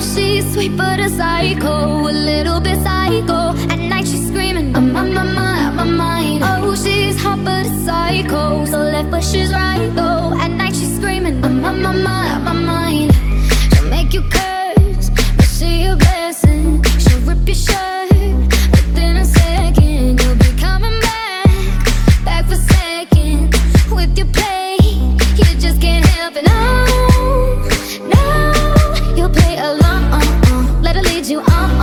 She's sweet but a psycho, a little bit psycho. At night she's screaming, I'm on my mind, my mind. Oh, she's hot but a psycho, so left but she's right though. At night she's screaming, I'm on my mind. let her lead you on.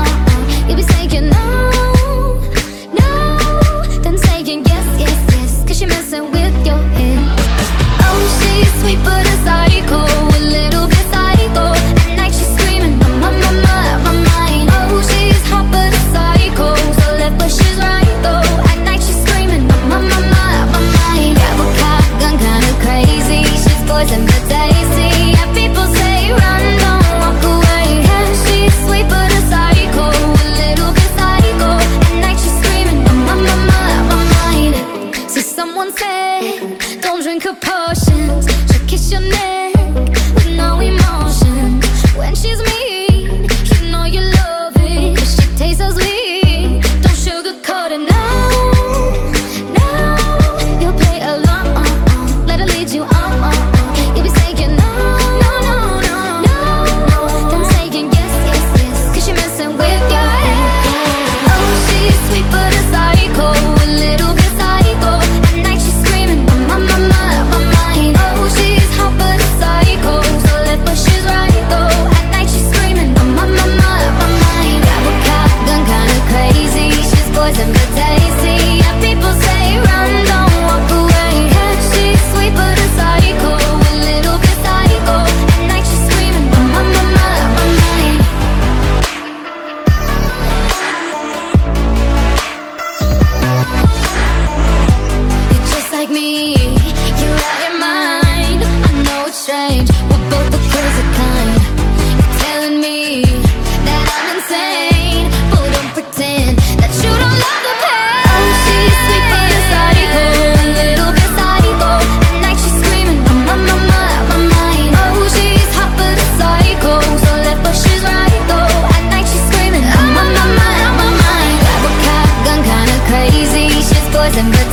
drink a potion. and good